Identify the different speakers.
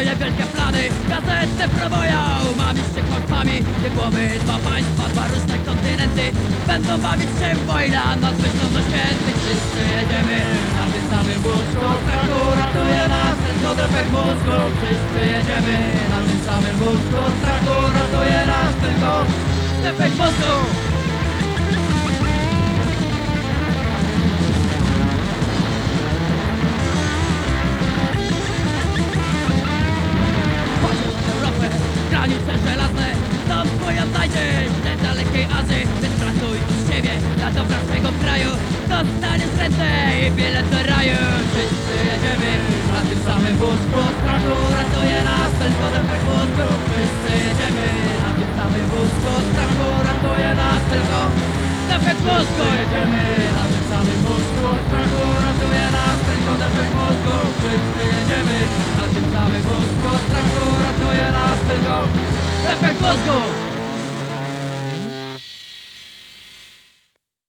Speaker 1: swoje wielkie plany. Gazetę proboją, mamiście kłamstwami Dwie głowy, dwa państwa, dwa różne kontynenty. Będą bawić się w wojna nad myślą do świętych Wszyscy jedziemy. Na tym samym wózku Strach uratuje nas, ten kodrepek mózgu. Wszyscy jedziemy. Na tym samym wózku Strach uratuje nas, tylko Stefek mózgu granice żelazne Tam pojadajcie z dalekiej Azji Więc pracuj z siebie. Dla dobra swego kraju Dostaniesz ręce i bilet do raju. Wszyscy jedziemy na tym samym wózku ratuje nas ten kodepek mózgu Wszyscy jedziemy na tym samym ratuje nas tylko Defek mózgu Jedziemy na tym samym